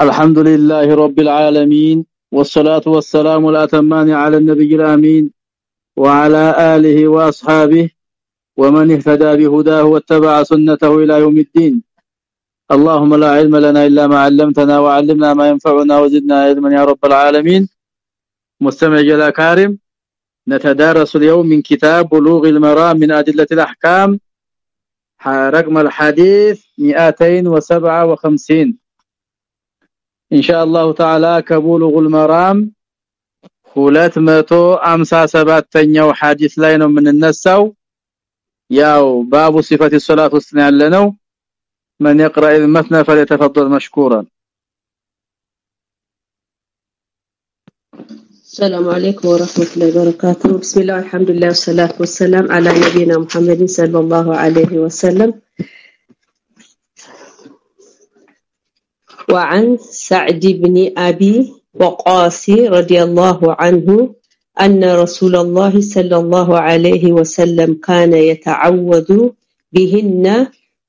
الحمد لله رب العالمين والصلاة والسلام الأتمان على النبي الأمين وعلى آله وأصحابه ومن اهتدى بهداه واتبع سنته إلى يوم الدين. اللهم لا علم لنا إلا ما علمتنا وعلمنا ما ينفعنا وزدنا علما يا رب العالمين. مستمع الأكارم نتدارس اليوم من كتاب بلوغ المرام من أدلة الأحكام. رقم الحديث 257 ان شاء الله تعالى كبلغ المرام 257ኛው ሐዲስ ላይ ነው የምንነሳው ያው ባቡ صفه الصلاه ውስጥ ያለነው من يقرأ المثنى فليتفضل مشكورا السلام عليكم ورحمة الله وبركاته بسم الله الحمد لله والصلاة والسلام على نبينا محمد صلى الله عليه وسلم وعن سعد بن أبي وقاص رضي الله عنه أن رسول الله صلى الله عليه وسلم كان يتعوذ بهن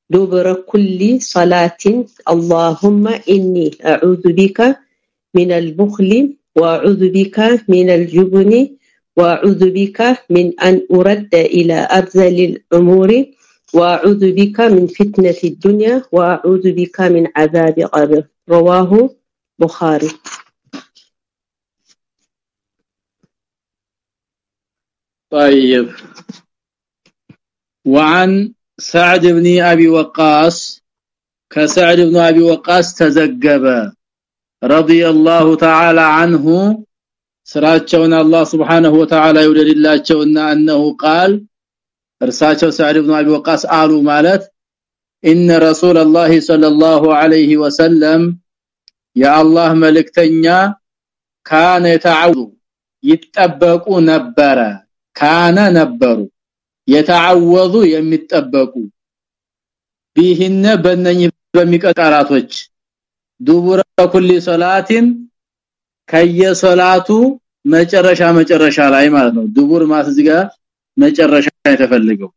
دبر كل صلاة اللهم إني أعوذ بك من البخل وأعوذ بك من الجبن وأعوذ بك من أن أرد إلى أرذل الأمور وأعوذ بك من فتنة الدنيا وأعوذ بك من عذاب قبر. رواه بخاري. طيب. وعن سعد بن أبي وقاص كسعد بن أبي وقاص تزجب رضي الله تعالى عنه. سراچون الله سبحانه وتعالى يودللاچونا أنه قال እርሳቸው ሰዓድ ኢብኑ አቢ ወቃስ አሉ ማለት إن رسول الله صلى الله عليه وسلم የአላህ መልእክተኛ كان يتعوذ ይጠበቁ ነበረ። كان ነበሩ። يتعوذ የሚጠበቁ بهن በነኝ በሚቀጣራቶች دبر كل صلاة ከየሶላቱ መጨረሻ መጨረሻ ላይ ማለት ነው። ዱቡር ማለት እዚህ ጋር መጨረሻ የተፈለገው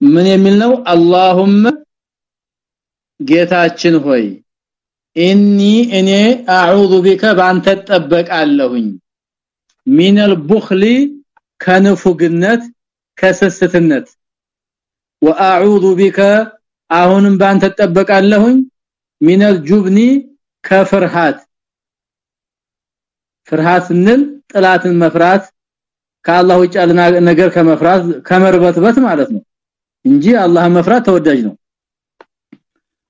ምን የሚል ነው? አላሁመ ጌታችን ሆይ ኢኒ እኔ አዑዙ ቢከ ባንተ ተጠበቃለሁኝ ሚነል ቡኽሊ ከንፉግነት ከስስትነት። ወአዑዙ ቢከ አሁንም ባንተ ተጠበቃለሁኝ ሚነል ጁብኒ ከፍርሃት። ፍርሃትንን ጥላትን መፍራት ከአላህ ውጭ ያለ ነገር ከመፍራት ከመርበትበት ማለት ነው እንጂ አላህ መፍራት ተወዳጅ ነው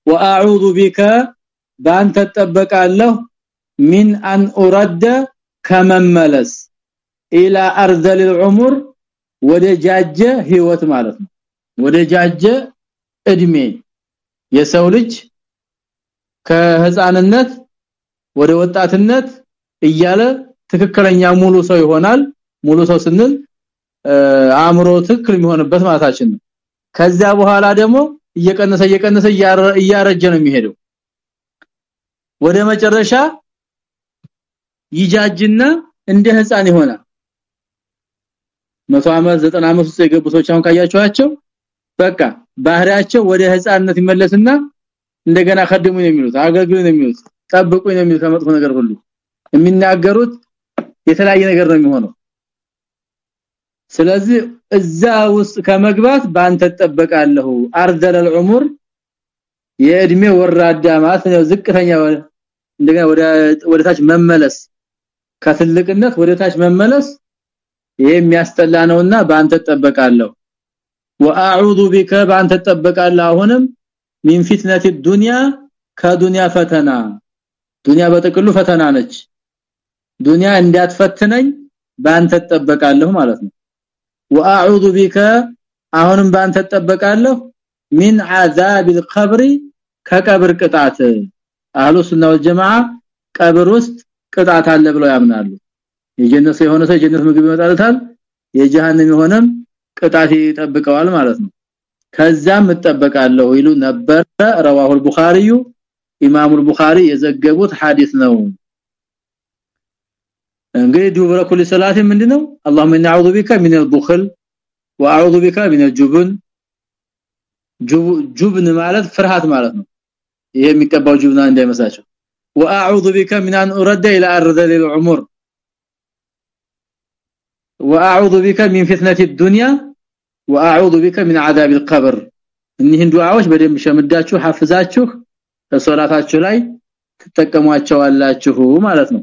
ወአዑዙ ቢከ ባንተ ተጠበቃለሁ ሚን አን ኡረደ ከመመለስ ኢላ አርዘል العمر ወደ ጃጀ ህይወት ማለት ነው ወደ ጃጀ እድሜ የሰው ልጅ ከህፃንነት ወደ ወጣትነት እያለ ትክክለኛ ሙሉ ሰው ይሆናል ሙሉ ሰው ስንል አእምሮ ትክክል የሚሆንበት ማለታችን ነው። ከዛ በኋላ ደግሞ እየቀነሰ እየቀነሰ እያረጀ ነው የሚሄደው። ወደ መጨረሻ ይጃጅና እንደ ህፃን ይሆናል። 100 አመት 90 አመት ውስጥ የገቡ ሰዎች አሁን ካያችኋቸው በቃ ባህሪያቸው ወደ ህፃንነት ይመለስና እንደገና ከደሙ ነው የሚሉት አገልግሉ ነው የሚሉት ጠብቁ ነው የሚሉት ከመጥፎ ነገር ሁሉ። የሚናገሩት የተለያየ ነገር ነው የሚሆነው ስለዚህ እዛ ውስጥ ከመግባት ባንተ ተጠበቃለሁ አርዘል العمر የእድሜ ወራዳ ማለት ነው ዝቅተኛ እንደገና ወደ ወደ ታች መመለስ ከትልቅነት ወደ ታች መመለስ የሚያስጠላ ነውና ባንተ ተጠበቃለሁ ወአዑዙ ቢከ ባንተ ተጠበቃለሁ አሁንም ሚን ፊትነት الدنيا ከዱንያ ፈተና ዱንያ በጥቅሉ ፈተና ነች ዱንያ እንዳትፈትነኝ ባንተ ተጠበቃለሁ ማለት ነው واعوذ بك አሁንም ባንተ ተጠበቃለሁ ሚን عذاب القبر ከቀብር ቅጣት አህሉ ሱና ወልጀማዓ ቀብር ውስጥ ቅጣት አለ ብለው ያምናሉ የጀነት የሆነ ሰው የጀነት ምግብ ይመጣለታል የጀሃነም የሆነም ቅጣት ይጠብቀዋል ማለት ነው ከዛም እጠበቃለሁ ይሉ ነበር ረዋሁ البخاري ኢማሙ البخاري የዘገቡት ሐዲስ ነው እንግዲህ ዱብረ ኩል ሰላት ምንድነው اللهم اني اعوذ بك من البخل واعوذ بك من الجبن ጁብን ማለት ፍርሃት ማለት ነው ይሄ የሚቀባው ጅብና እንዳይመስላችሁ واعوذ بك من ان ارد الى ارض العمر واعوذ بك من فتنه الدنيا واعوذ بك من عذاب القبر እኒህን ዱዓዎች በደንብ ሸምዳችሁ ሐፍዛችሁ በሶላታችሁ ላይ ትጠቀሟቸዋላችሁ ማለት ነው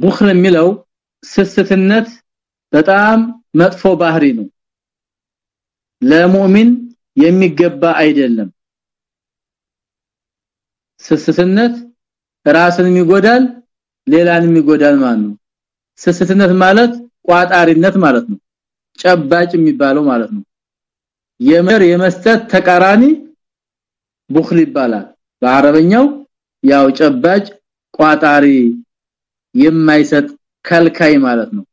ቡኽል የሚለው ስስትነት በጣም መጥፎ ባህሪ ነው። ለሙእሚን የሚገባ አይደለም። ስስትነት ራስንም ይጎዳል ሌላንም ይጎዳል ማለት ነው። ስስትነት ማለት ቋጣሪነት ማለት ነው። ጨባጭ የሚባለው ማለት ነው። የመር የመስጠት ተቃራኒ ቡኽል ይባላል። በአረበኛው ያው ጨባጭ ቋጣሪ የማይሰጥ ከልካይ ማለት ነው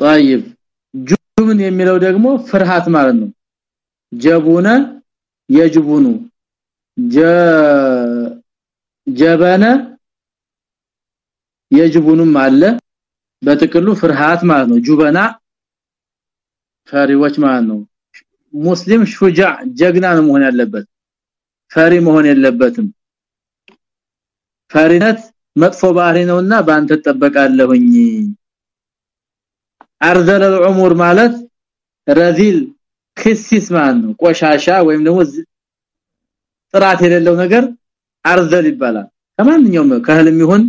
طيب ጁብን የሚለው ደግሞ ፍርሃት ማለት ነው ጀቡነ የጅቡኑ ጀ ጀበነ የጅቡኑም አለ በጥቅሉ ፍርሃት ማለት ነው ጁበና ፈሪዎች ማለት ነው ሙስሊም ሹጃ ጀግና ነው መሆን ያለበት ፈሪ መሆን የለበትም ፈሪነት መጥፎ ባህሪ ነውና ባንተ ተጠበቃለሁኝ አርዘለ العمر ማለት ረዚል ክሲስ ማለት ነው ቆሻሻ ወይም ደግሞ ጥራት የሌለው ነገር አርዘል ይባላል ከማንኛውም ከህልም ይሁን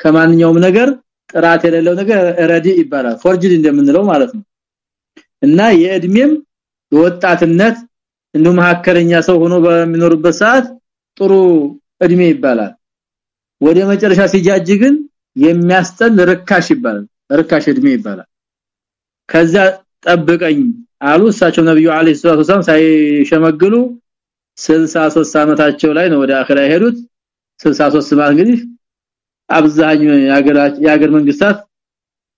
ከማንኛውም ነገር ጥራት የሌለው ነገር ረዲ ይባላል ፎርጅድ እንደምንለው ማለት ነው እና የእድሜም የወጣትነት እንደ መሐከለኛ ሰው ሆኖ በሚኖርበት ሰዓት ጥሩ እድሜ ይባላል ወደ መጨረሻ ሲጃጅ ግን የሚያስጠል ርካሽ ይባላል ርካሽ እድሜ ይባላል ከዛ ጠብቀኝ አሉ እሳቸው ነብዩ አለይሂ ሰላቱ ሰላም ሳይሸመግሉ 63 አመታቸው ላይ ነው ወደ አኺራ የሄዱት 63 ማለት እንግዲህ አብዛኛው የሀገር መንግስታት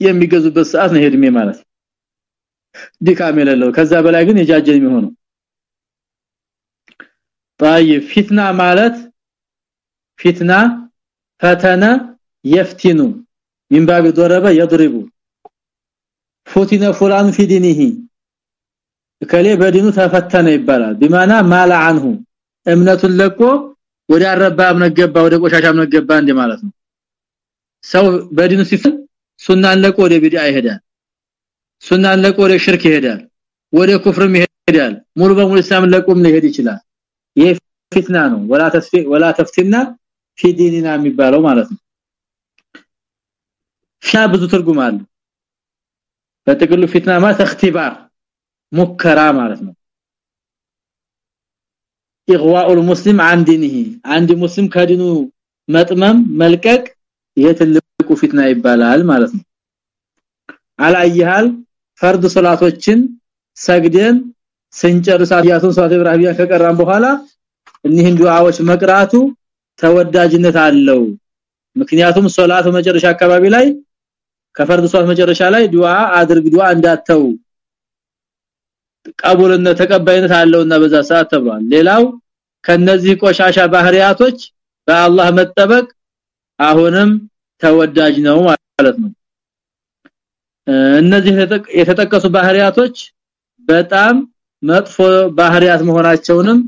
የሚገዙበት ሰዓት ነው ሄድሜ ማለት ድካም የሌለው ከዛ በላይ ግን የጃጀ የሚሆነው طيب ፊትና ማለት ፊትና ፈተነ የፍቲኑ من باب ضرب يضرب فتن فلان في دينه ከሌ በዲኑ ተፈተነ ይባላል بمعنى ማላ عنه እምነቱን ለቆ ወደ አረባ እምነት ገባ ወደ ቆሻሻ እምነት ገባ እንደ ማለት ነው ሰው በዲኑ ሲፈን ሱናን ለቆ ወደ ቢድዓ ይሄዳል ሱናን ለቆ ወደ ሽርክ ይሄዳል ወደ ኩፍርም ይሄዳል ሙሉ በሙሉ እስላም ለቆም ሊሄድ ይችላል ይሄ ፊትና ነው ወላ ተስፊ ወላ ተፍቲና ፊ ዲኒና የሚባለው ማለት ነው ሻ ብዙ ትርጉም አለ በጥቅሉ ፊትና ማለት እክትባር ሙከራ ማለት ነው ኢግዋኡል ሙስሊም عن دينه አንድ ሙስሊም ከዲኑ መጥመም መልቀቅ የትልቁ ፊትና ይባላል ማለት ነው አላየሃል ፈርድ ሶላቶችን ሰግደን ስንጨርስ አያቱን ሷት ኢብራሂም ከቀራን በኋላ እኒህን ዱዓዎች መቅራቱ ተወዳጅነት አለው። ምክንያቱም ሶላት መጨረሻ አካባቢ ላይ ከፈርድ ሶላት መጨረሻ ላይ ዱዓ አድርግ ዱዓ እንዳተው ቀቡልነት ተቀባይነት አለውና በዛ ሰዓት ተብሏል። ሌላው ከነዚህ ቆሻሻ ባህሪያቶች በአላህ መጠበቅ አሁንም ተወዳጅ ነው ማለት ነው። እነዚህ የተጠቀሱ ባህሪያቶች በጣም መጥፎ ባህሪያት መሆናቸውንም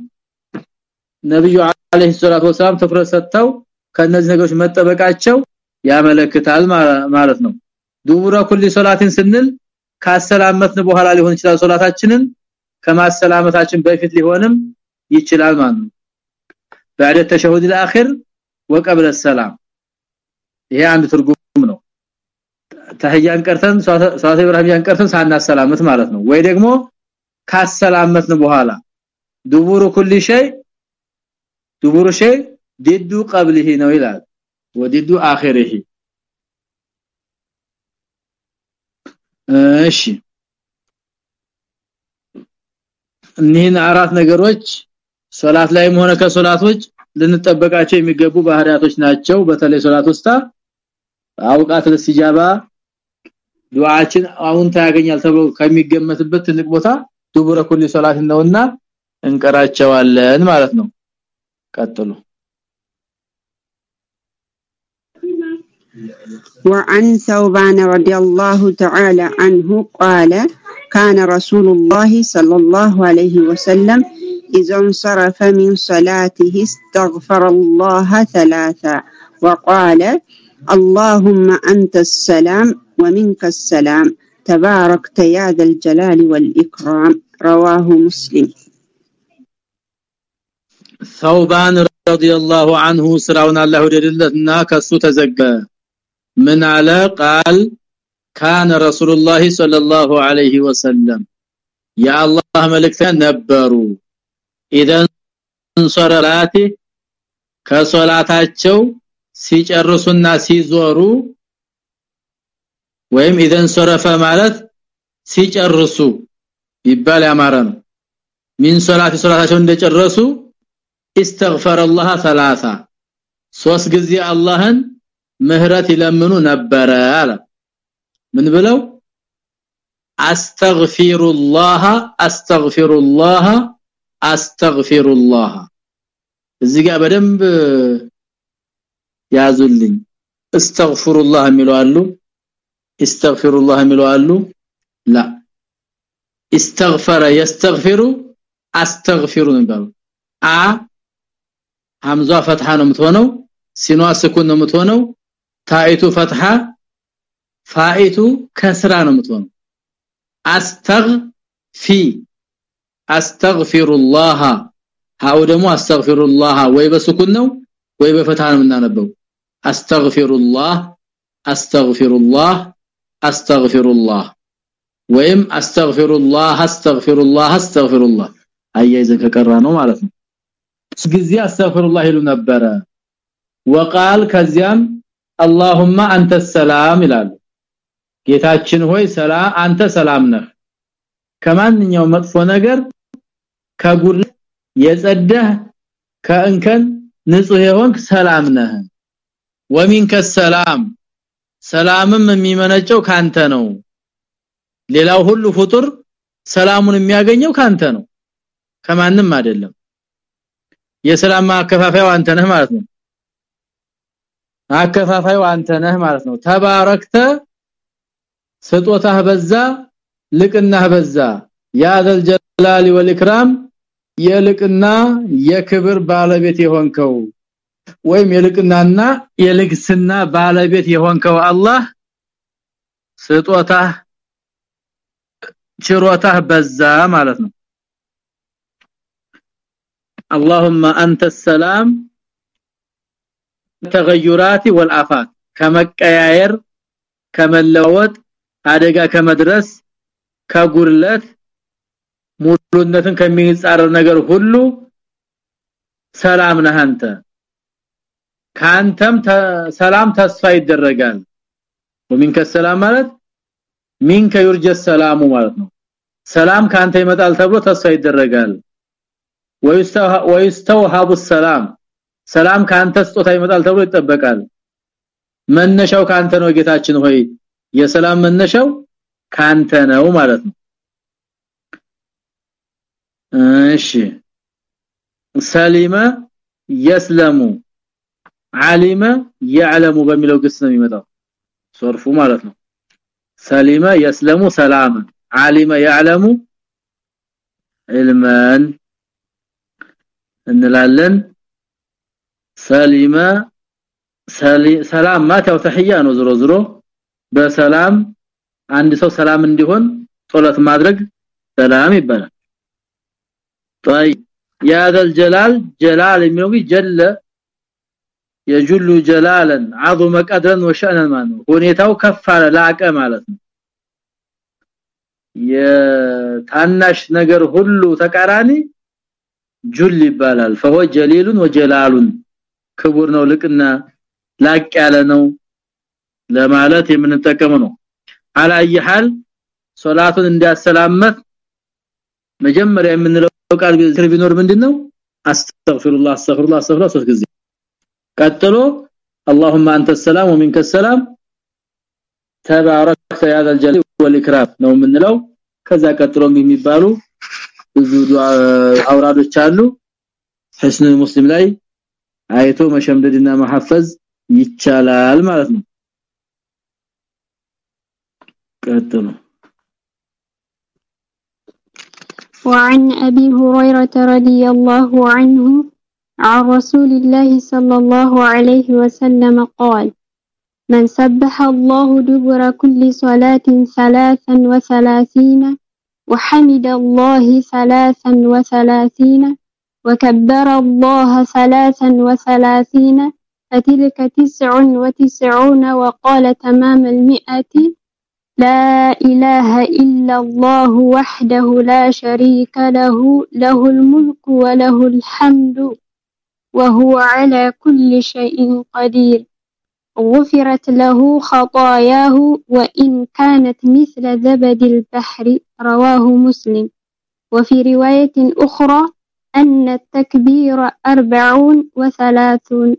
ነብዩ አለይሂ ሰላቱ ወሰለም ትኩረት ሰጥተው ከነዚህ ነገሮች መጠበቃቸው ያመለክታል ማለት ነው ዱቡራ ኩሊ ሶላቲን ስንል ካሰላመትን በኋላ ሊሆን ይችላል ሶላታችንን ከማሰላመታችን በፊት ሊሆንም ይችላል ማለት ነው بعد التشهد الاخر وقبل السلام ይሄ አንድ ትርጉም ነው ተህያን ቀርተን ሷት ኢብራሂም ቀርተን ሳናሰላመት ማለት ነው ወይ ደግሞ ካሰላመትን በኋላ ዱቡሩ ኩሊ ሸይ ዱቡሩ ሸይ ዲዱ ቀብሊሂ ነው ይላል ወዲዱ አኺሪሂ እሺ እኒህን አራት ነገሮች ሶላት ላይም ሆነ ከሶላቶች ልንጠበቃቸው የሚገቡ ባህሪያቶች ናቸው በተለይ ሶላት ውስጥ አውቃት ለሲጃባ ዱዓችን አሁን ታያገኛል ተብሎ ከሚገመትበት ትልቅ ቦታ ዱቡረ ኩሊ ሶላት ነውና እንቀራቸዋለን ማለት ነው ቀጥሉ وعن ثوبان رضي الله تعالى عنه قال كان رسول الله صلى الله عليه وسلم إذا انصرف من صلاته استغفر الله ثلاثا وقال اللهم أنت السلام ومنك السلام تباركت يا ذا الجلال والإكرام رواه مسلم ثوبان رضي الله عنه سراون الله ودلتنا كسو تزغى من على قال كان رسول الله صلى الله عليه وسلم يا الله ملكتان نبروا اذا انصراتي ከሶላታቸው ሲጨርሱና ሲዞሩ ወይም ኢዘን ሶረፈ ማለት ሲጨርሱ ይባል ያማረ ነው ሚን ሶላት ሶላታቸው እንደጨረሱ استغفر الله ثلاثه ሶስት ጊዜ አላህን ምህረት ይለምኑ ነበረ አለ ምን ብለው አስተግፊሩላህ አስተግፊሩላህ አስተግፊሩላህ እዚህ ጋር በደንብ ያዙልኝ استغفرullah የሚለው አሉ استغفرullah የሚለው አሉ لا استغفر يستغفر استغفر ነው አ ሐምዛ ፈትሐ ነው የምትሆነው ሲኗ ስኩን ነው የምትሆነው ታይቱ ፈትሐ ፋኢቱ ከስራ ነው የምትሆነው። አስተግፊ አስተግፊሩላህ። ሃው ደግሞ አስተግፊሩላህ። ወይ በስኩን ነው ወይ በፈትሐ ነው የምናነበው። አስተግፊሩላህ አስተግፊሩላህ አስተግፊሩላህ። ወይም አስተግፊሩላህ አስተግፊሩላህ አስተግፊሩላህ። አያይዘን ከቀራ ነው ማለት ነው ጊዜ አስተግፊሩላህ ይሉ ነበረ ወቃል ከዚያም اللهم አንተ ሰላም ይላሉ ጌታችን ሆይ ሰላም አንተ ሰላም ነህ ከማንኛው መጥፎ ነገር ከጉር የጸዳህ ከእንከን ንጹህ የሆንክ ሰላም ነህ ወሚንከ ሰላም ሰላምም የሚመነጨው ካንተ ነው ሌላው ሁሉ ፍጡር ሰላሙን የሚያገኘው ካንተ ነው ከማንም አይደለም የሰላም ማከፋፈያው አንተ ነህ ማለት ነው። አከፋፋዩ አንተ ነህ ማለት ነው። ተባረክተ ስጦታህ በዛ ልቅናህ በዛ። ያዘል ጀላሊ ወልኢክራም የልቅና የክብር ባለቤት የሆንከው ወይም የልቅናና የልግስና ባለቤት የሆንከው አላህ ስጦታህ ችሮታህ በዛ ማለት ነው اللهم انت السلام تغيرات والافات ከመቀያየር ከመለወጥ አደጋ ከመድረስ ከጉርለት ሙሉነትን ከሚጻረር ነገር ሁሉ ሰላም ነህ አንተ ካንተም ሰላም ተስፋ ይደረጋል ወሚንከ ሰላም ማለት ሚንከ ይርጀ ሰላሙ ማለት ነው ሰላም ካንተ ይመጣል ተብሎ ተስፋ ይደረጋል ወይስተውሃቡ ሰላም ሰላም ካንተ ስጦታ ይመጣል ተብሎ ይጠበቃል መነሻው ካንተ ነው ጌታችን ሆይ የሰላም መነሻው ካንተ ነው ማለት ነው እሺ ሰሊመ የስለሙ ዓሊመ يعلم በሚለው ግስ ነው የሚመጣው ሶርፉ ማለት ነው ሰሊመ የስለሙ ሰላም ዓሊመ يعلم علما እንላለን ሰሊመ ሰላም ማታው ተህያ ነው ዝሮ ዝሮ በሰላም አንድ ሰው ሰላም እንዲሆን ጦለት ማድረግ ሰላም ይባላል طيب يا ذا الجلال جلال የሚለው ጀለ የጁሉ ጀላለን عظم قدرا وشأنا ማለት ነው ሁኔታው ከፍ አለ ላቀ ማለት ነው የታናሽ ነገር ሁሉ ተቃራኒ ጁል ይባላል فهو جليل وجلال ክቡር ነው ልቅና ላቅ ያለ ነው ለማለት የምንጠቀመው ነው አላየ ሐል ሶላቱን እንዲያሰላመት መጀመሪያ የምንለው ቃል ቢኖር ምንድነው አስተግፊሩላህ አስተግፊሩላህ አስተግፊሩላህ ሶስት ጊዜ ቀጥሎ اللهم انت السلام ومنك السلام ተባረከ ያ ذا الجلال والإكرام ነው የምንለው ከዛ ቀጥሎ የሚባሉ ብዙ አውራዶች አሉ ህስን ሙስሊም ላይ አይቶ መሸምደድና መሐፈዝ ይቻላል ማለት ነው ቀጥሎ وعن أبي هريرة رضي الله عنه عن رسول الله صلى الله عليه وسلم قال من سبح الله دبر كل صلاة ثلاثا وثلاثين وحمد الله ثلاثا وثلاثين وكبر الله ثلاثا وثلاثين فتلك تسع وتسعون وقال تمام المئة. لا إله إلا الله وحده لا شريك له له الملك وله الحمد وهو على كل شيء قدير. غفرت له خطاياه وإن كانت مثل زبد البحر رواه مسلم وفي رواية أخرى أن التكبير أربعون وثلاثون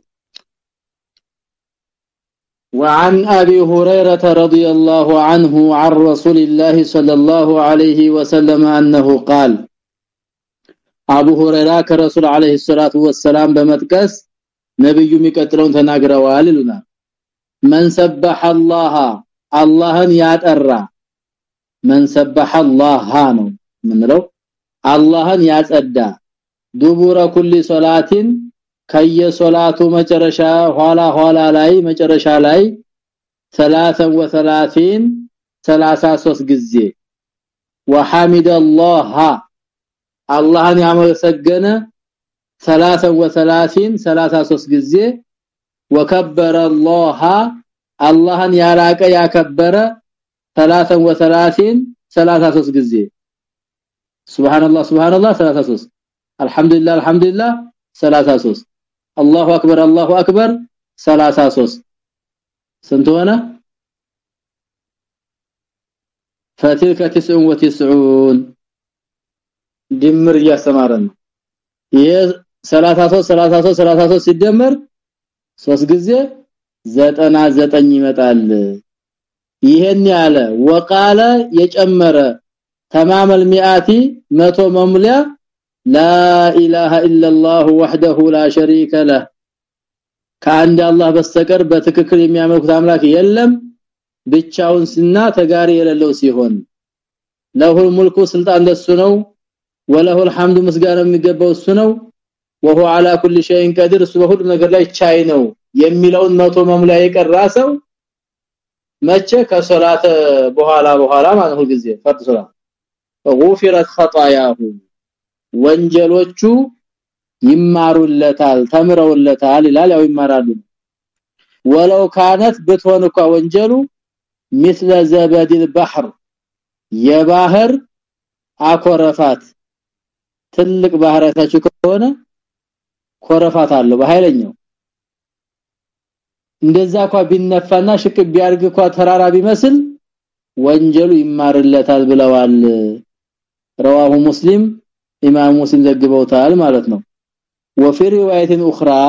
وعن أبي هريرة رضي الله عنه عن رسول الله صلى الله عليه وسلم أنه قال أبو هريرة كرسول عليه الصلاة والسلام بمتكس نبي የሚቀጥለውን ተናግረዋል ይሉናል من سبح الله አላህን ያጠራ من سبح الله ነው ምንለው አላህን ያጸዳ ዱቡረ ኩሊ ሶላቲን ከየሶላቱ መጨረሻ ኋላ ኋላ ላይ መጨረሻ ላይ 33 33 ጊዜ وحمد الله አላህን ያመሰገነ 33 33 ጊዜ وكبر الله አላህን ያላቀ ያከበረ 33 33 ጊዜ። ሱብሃንአላህ ሱብሃንአላህ 33 አልহামዱሊላህ አልহামዱሊላህ 33 አላሁ አክበር አላሁ አክበር 33 ስንት ሆነ? فتلك 99 ድምር እያስተማረን ነው። የ 33 33 33 ሲደመር 3 ጊዜ 99 ይመጣል ይሄን ያለ ወቃለ የጨመረ تمام المئات መቶ መሙሊያ لا اله الا الله وحده لا شريك له ከአንድ አላህ በስተቀር በትክክል የሚያመልኩት አምላክ የለም ብቻውን ስና ተጋሪ የሌለው ሲሆን ለሁል ሙልኩ ስልጣን ደሱ ነው ወለሁል ሐምዱ ምስጋና የሚገባው እሱ ነው وهو على كل شيء قدير እሱ በሁሉ ነገር ላይ ቻይ ነው የሚለውን መቶ መሙላ የቀራ ሰው መቼ ከሶላት በኋላ በኋላ ማለት ሁሉ ጊዜ ፈርድ ሶላት غفرت خطاياه ወንጀሎቹ ይማሩለታል ተምረውለታል ይላል ያው ይማራሉ ወለው ካነት ብትሆን እንኳን ወንጀሉ مثل زبد البحر የባህር አኮረፋት ትልቅ ባህራታችሁ ከሆነ ኮረፋት አለው በኃይለኛው እንደዛ እንኳ ቢነፋና ሽቅ ቢያርግ እንኳ ተራራ ቢመስል ወንጀሉ ይማርለታል ብለዋል رواه مسلم ኢማም ሙስሊም ዘግበውታል ማለት ነው وفي روايه اخرى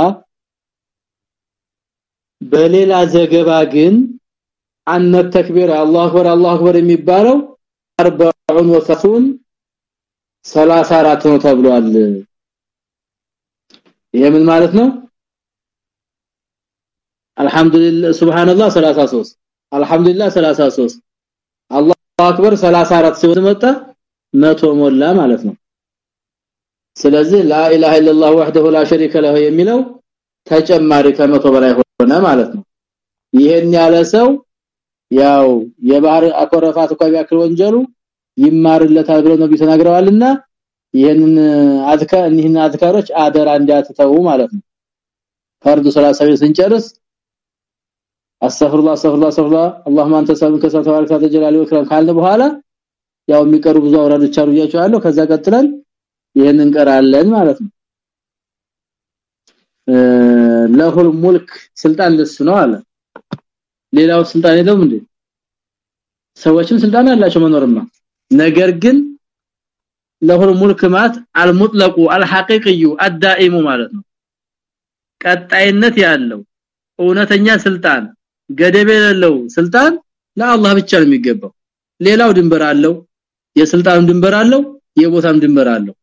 በሌላ ዘገባ ግን አነ ተክቢር አላሁ አክበር አላሁ አክበር የሚባለው 40 ወሰፉን 34 ነው ተብሏል ይሄ ምን ማለት ነው? አልহামዱሊላህ ሱብሃንአላህ 33 አልহামዱሊላህ 33 አላህ አክበር 34 ሲሆን መጣ 100 ሞላ ማለት ነው። ስለዚህ ላኢላሃ ኢላላህ ወህደሁ ላ ለሁ የሚለው ተጨማሪ ከመቶ በላይ ሆነ ማለት ነው። ይሄን ያለ ሰው ያው የባህር አቆረፋት ቆቢያ ወንጀሉ ይማርለታል ብሎ ነብይ ተናግረዋልና ይሄንን አዝካ እኒህን አዝካሮች አደራ እንዲያትተው ማለት ነው ፈርዱ ሰላት ሰብን ስንጨርስ አስተግፍሩላህ አስተግፍሩላህ አስተግፍሩላህ اللهم انت سبحانك وتعالى وتجلال ወክረም ካልን በኋላ ያው የሚቀሩ ብዙ አውራዶች አሉ ያቻለሁ ከዛ ቀጥለን ይሄንን እንቀራለን ማለት ነው ለሁል ሙልክ ስልጣን ለሱ ነው አለ ሌላው ስልጣን የለውም እንዴ ሰዎችም ስልጣን አላቸው መኖርማ ነገር ግን ለሁል ሙልክ ማለት አልሙጥለቁ አልሐቂቂዩ አዳኢሙ ማለት ነው ቀጣይነት ያለው እውነተኛ ስልጣን ገደብ የሌለው ስልጣን ለአላህ ብቻ ነው የሚገባው ሌላው ድንበር አለው የስልጣኑ ድንበር አለው የቦታም ድንበር አለው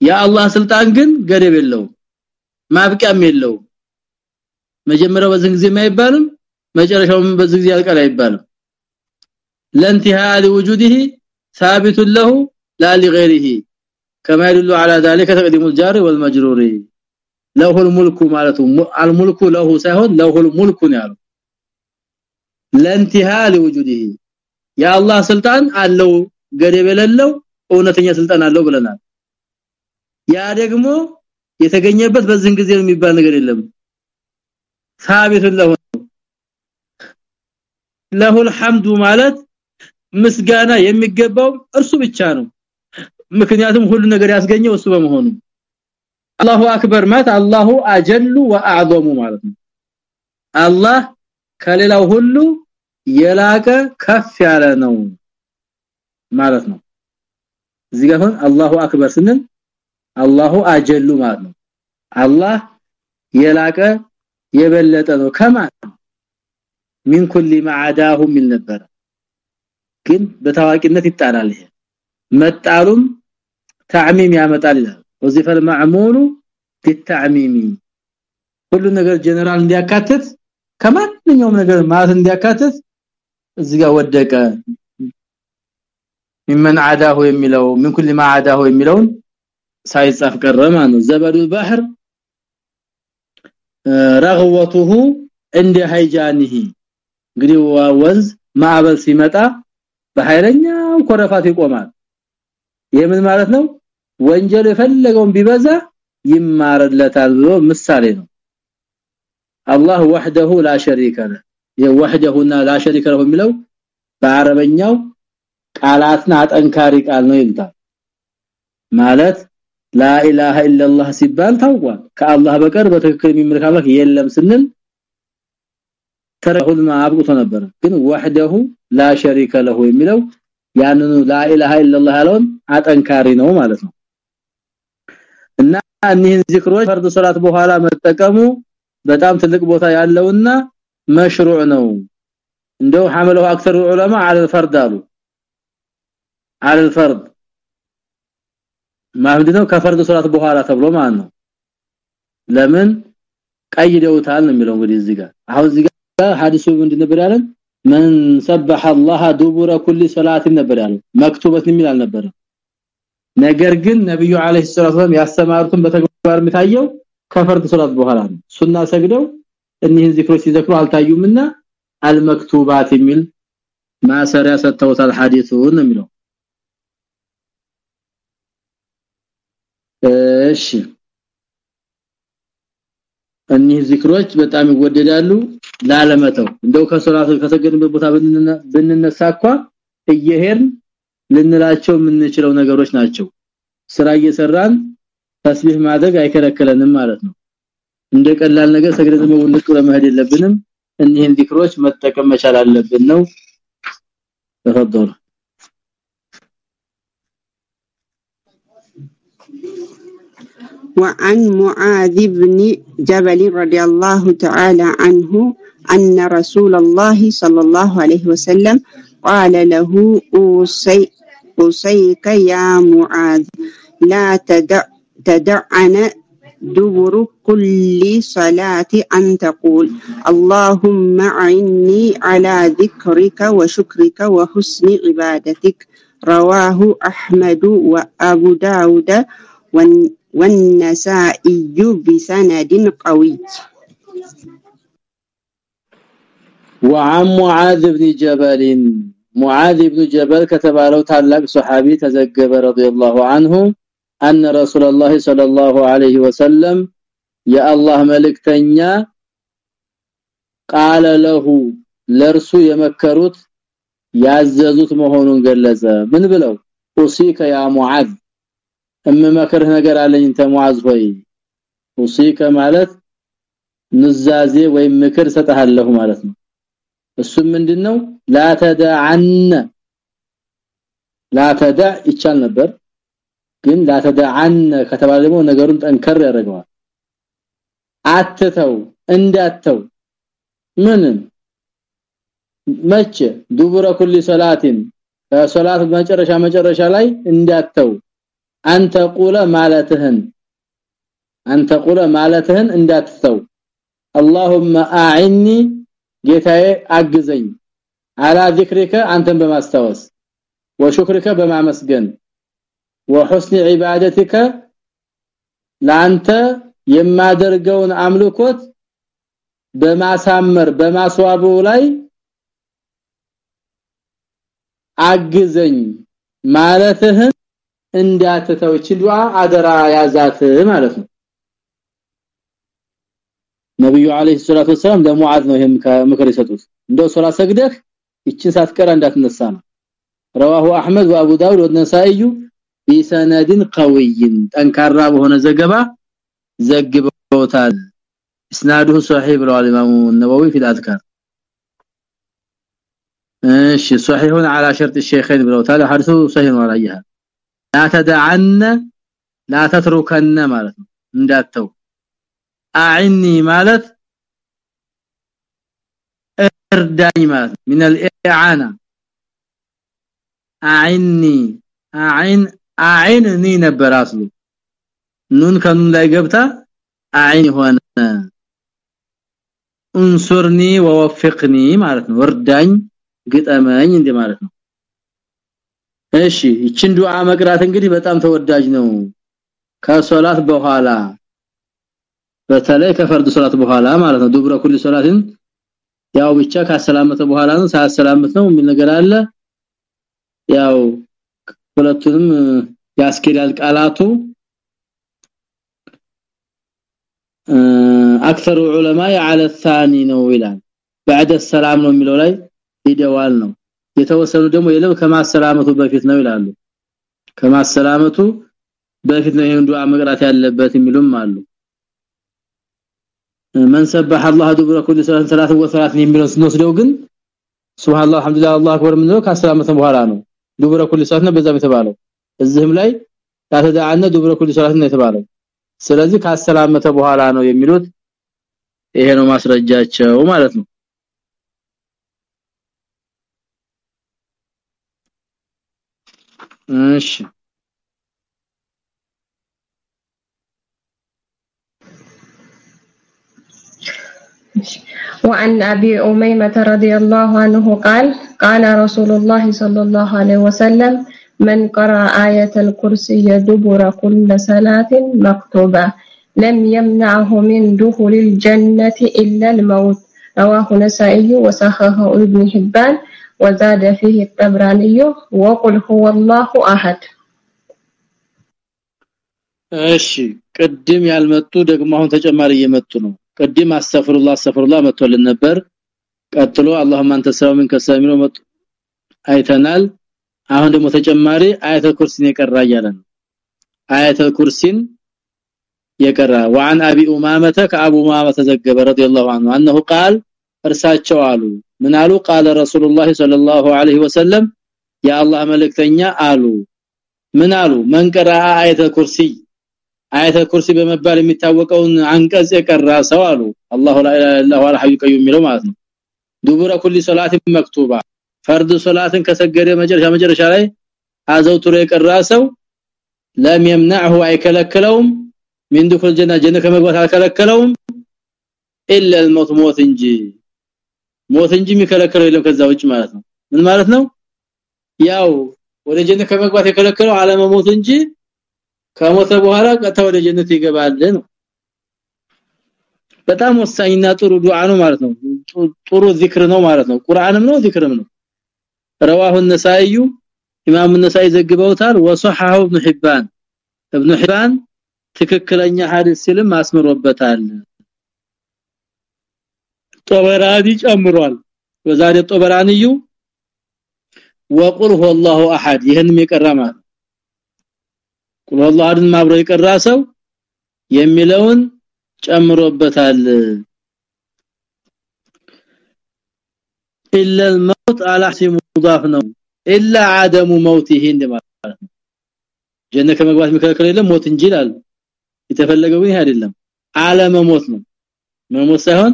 የአላህ ስልጣን ግን ገደብ የለውም ማብቂያም የለውም መጀመሪያው በዚህ ጊዜ የማይባልም መጨረሻውም በዚህ ጊዜ ያልቃል አይባልም ለንቲሃ لوجوده ثابت له لا لغيره كما يدل على ذلك تقديم الجار والمجرور له الملك مالته الملك له سهل له الملك يعني لانتهاء لوجوده يا الله سلطان አለው ገደብ የሌለው እውነተኛ ስልጣን አለው ብለናል ያ ደግሞ የተገኘበት በዚህን ጊዜ የሚባል ነገር የለም ثابت له له الحمد ማለት ምስጋና የሚገባው እርሱ ብቻ ነው ምክንያቱም ሁሉ ነገር ያስገኘው እሱ በመሆኑ። አላሁ አክበር ማለት አላሁ አጀሉ ወአዕظሙ ማለት ነው። አላህ ከሌላው ሁሉ የላቀ ከፍ ያለ ነው ማለት ነው። እዚህ ጋር አላሁ አክበር ስንል አላሁ አጀሉ ማለት ነው። አላህ የላቀ የበለጠ ነው ከማን? ሚን ኩሊ ማዓዳሁ ሚል ነበር ግን በታዋቂነት ይጣላል ይሄ። መጣሉም ተዕሚም ያመጣል ይላል ወዚፈ المعمول بالتعميم ሁሉ ነገር ጀነራል እንዲያካትት ከማንኛውም ነገር ማለት እንዲያካትት እዚህ ጋር ወደቀ ممن عداه የሚለው من كل ما عداه የሚለውን ሳይጻፍ ቀረ ማለት ነው ዘበዱ ባህር ረግወቱሁ እንደ ሃይጃኒሂ እንግዲህ ወንዝ ማዕበል ሲመጣ በኃይለኛው ኮረፋት ይቆማል የምን ማለት ነው ወንጀል የፈለገውን ቢበዛ ይማረለታል ብሎ ምሳሌ ነው አላህ ወህደሁ ላ ሸሪከ ለ የወህደሁና ላ ሸሪከ له የሚለው በአረበኛው ቃላትና አጠንካሪ ቃል ነው ይልታል ማለት ላ ኢላሃ ኢላላህ ሲባል ታውቋል ከአላህ በቀር በትክክል የሚመለክ አምላክ የለም ስንል ተረሁል ማብቁቶ ነበር ግን ወህደሁ ላ ሸሪከ له የሚለው ያንኑ ላ ኢላሃ ኢላላህ ያለውን አጠንካሪ ነው ማለት ነው እነዚህን ዚክሮች ፈርድ ሶላት በኋላ መጠቀሙ በጣም ትልቅ ቦታ ያለውና መሽሩዕ ነው። እንደው حمله اكثر العلماء على الفرد قالوا على الفرد ما ምንድነው ከፈርድ ሶላት በኋላ ተብሎ ማለት ለምን ቀይደውታል ነው የሚለው እንግዲህ እዚህ ጋር። አሁን እዚህ ጋር ሐዲሱ ምንድነው ያለን? من سبح الله دبر كل صلاه ነበር ያለው። መክቱበት የሚል አልነበረም። ነገር ግን ነብዩ አለይሂ ሰላም ያስተማሩትን በተግባር የሚታየው ከፈርድ ሶላት በኋላ ነው። ሱና ሰግደው እኒህን ዚክሮች ሲዘክሩ አልታዩምና አልመክቱባት የሚል ማሰሪያ ሰጥተውታል ሐዲሱን ነው የሚለው። እሺ። እኒህ ዚክሮች በጣም ይወደዳሉ ላለመተው። እንደው ከሶላቱ ከሰገድንበት ቦታ ብንነሳኳ እየሄድን ልንላቸው የምንችለው ነገሮች ናቸው። ስራ እየሰራን ተስቢህ ማድረግ አይከለከለንም ማለት ነው። እንደ ቀላል ነገር ሰግደት መውለቅ ለማሄድ የለብንም። እነዚህን ዚክሮች መጠቀም መቻል አለብን ነው። ተፈضل وعن معاذ بن جبل رضي الله تعالى عنه أن رسول الله صلى الله عليه وسلم قال له أوصي أوصيك يا معاذ لا تدع تدعن دبر كل صلاة أن تقول اللهم أعني على ذكرك وشكرك وحسن عبادتك رواه أحمد وأبو داود والنسائي بسند قوي. وعن معاذ بن جبل معاذ بن جبل كتبالو تعلق صحابي تزغب رضي الله عنه ان رسول الله صلى الله عليه وسلم يا الله ملكتنيا قال له لرسو يمكروت ያዘዙት መሆኑን ገለጸ ምን ብለው ኡሲከ ያ ሙዓዝ እመመከርህ ነገር አለኝ ተሙዓዝ ሆይ ኡሲከ ማለት ንዛዜ ወይም ምክር ሰጣለሁ ማለት ነው እሱ ምንድነው ላ ተደዓነ ላ ተደዕ ይቻል ነበር ግን ላ ተደዓነ ከተባለ ደግሞ ነገሩን ጠንከር ያደርገዋል አትተው እንዳተው ምንም መቼ ዱቡረ ኩሊ ሶላቲን ሶላት መጨረሻ መጨረሻ ላይ እንዳተው አንተ ቁለ ማለትህን አንተ ቁለ ማለትህን እንዳትተው اللهم اعني ጌታዬ አግዘኝ አላ ذكرك አንተን በማስታወስ ወሽክርከ በማመስገን وحسن عبادتك ላንተ የማደርገውን አምልኮት በማሳመር በማስዋበው ላይ አግዘኝ ማለትህን እንዳትተው እቺ ዱዓ አደራ ያዛት ማለት ነው ነብዩ አለይሂ ሰላቱ ወሰለም ለሙዓዝ ነው ይሄም ምክር የሰጡት። እንደው ሶላት ሰግደህ ይችን ሳትቀራ እንዳትነሳ ነው። رواه احمد وابو داود والنسائي بسند قوي ጠንካራ በሆነ ዘገባ ዘግበውታል። اسناده صحيح ብለዋል ኢማሙ ነወዊ في الاذكار እሺ صحيح على شرط الشيخين ብለውታል። حدثه صحيح ነው አላየህ لا تدعن لا تتركن ማለት ነው። አዕኒ ማለት እርዳኝ ማለት من الاعانه አዕኒ አዕን አዕንኒ ነበር አስሉ ኑን ከኑን ላይ ገብታ አዕን ሆነ እንሱርኒ ወወፍቅኒ ማለት ነው እርዳኝ ግጠመኝ እንደ ማለት ነው እሺ እቺን ዱዓ መቅራት እንግዲህ በጣም ተወዳጅ ነው ከሶላት በኋላ በተለይ ከፈርድ ሶላት በኋላ ማለት ነው። ዱብረ ኩል ሶላትን ያው ብቻ ካሰላመተ በኋላ ነው ሳያሰላምት ነው ምን ነገር አለ። ያው ሁለቱንም ያስኬዳል ቃላቱ። اكثر العلماء على الثاني ነው ይላል። بعد السلام ነው የሚለው ላይ ይደዋል ነው። የተወሰኑ ደግሞ የለም ከማሰላመቱ በፊት ነው ይላሉ። ከማሰላመቱ በፊት ነው ይሄን ዱዓ መቅራት ያለበት የሚሉም አሉ። من سبح الله دبر كل صلاه 33 የሚለውን ስንወስደው ግን ሱብሃንአላህ አልহামዱሊላህ አላህ አክበር ምንድነው ከ10 ዓመት በኋላ ነው። ዱብረ ኩል ሰላት ነው በዛም የተባለው። እዚህም ላይ ታተዳአነ ዱብረ ኩል ሰላት ነው የተባለው። ስለዚህ ከ10 በኋላ ነው የሚሉት። ይሄ ነው ማስረጃቸው ማለት ነው። እሺ። وعن أبي أميمة رضي الله عنه قال قال رسول الله صلى الله عليه وسلم من قرأ آية الكرسي دبر كل صلاة مكتوبة لم يمنعه من دخول الجنة إلا الموت رواه نسائي وصححه ابن حبان وزاد فيه الطبراني وقل هو الله أحد እሺ ቅድም ያልመጡ ደግሞ አሁን ተጨማሪ እየመጡ ነው ቅድም አስተፍሩላህ አስተፍሩላህ መጥቶልን ነበር ቀጥሎ اللهم انت السلام منك السلام ነው መጡ አይተናል አሁን ደግሞ ተጨማሪ አያተ ኩርሲን የቀራ ያለን አያተ ኩርሲን የቀራ وعن ابي امامه كابو امامه ተዘገበ رضي الله عنه انه قال እርሳቸው አሉ ምን አሉ قال رسول الله صلى الله عليه وسلم يا الله መልእክተኛ አሉ ምን አሉ من قرأ آية الكرسي አያተ ኩርሲ በመባል የሚታወቀውን አንቀጽ የቀራ ሰው አሉ አላሁ ላ ኢላሃ ኢላሁ አልሐዩ ቀዩም የሚለው ማለት ነው ዱቡረ ኩሊ ሶላት መክቱባ ፈርድ ሶላትን ከሰገደ መጨረሻ መጨረሻ ላይ አዘውትሮ የቀራ ሰው ለም يمنعه አይከለከለውም من دخول الجنه ጀነ ከመግባት አልከለከለውም الا الموت ሞት እንጂ ሞት እንጂ የሚከለከለው የለም ከዛ ውጭ ማለት ነው ምን ማለት ነው ያው ወደ ጀነ ከመግባት የከለከለው አለመሞት እንጂ ከሞተ በኋላ ቀጥታ ወደ ጀነት ይገባል ነው በጣም ወሳኝና ጥሩ ዱዓ ነው ማለት ነው ጥሩ ዚክር ነው ማለት ነው ቁርአንም ነው ዚክርም ነው رواه النسائي ኢማም النسائي ዘግበውታል وصححه ابن حبان ابن حبان ትክክለኛ ሐዲስ ሲልም አስምሮበታል ጦበራኒ ጨምሯል ወዛሬ ጦበራኒዩ وقل هو الله احد ይሄንም የቀራማ ቁል والله አድን ማብሮ የቀራ ሰው የሚለውን ጨምሮበታል الا الموت على حسب مضاف ነው الا عدم موته እንደማለት ነው ጀነ ከመግባት መከለከል የለም ሞት እንጂ ይላል የተፈለገው ይሄ አይደለም አለመሞት ነው መሞት ሳይሆን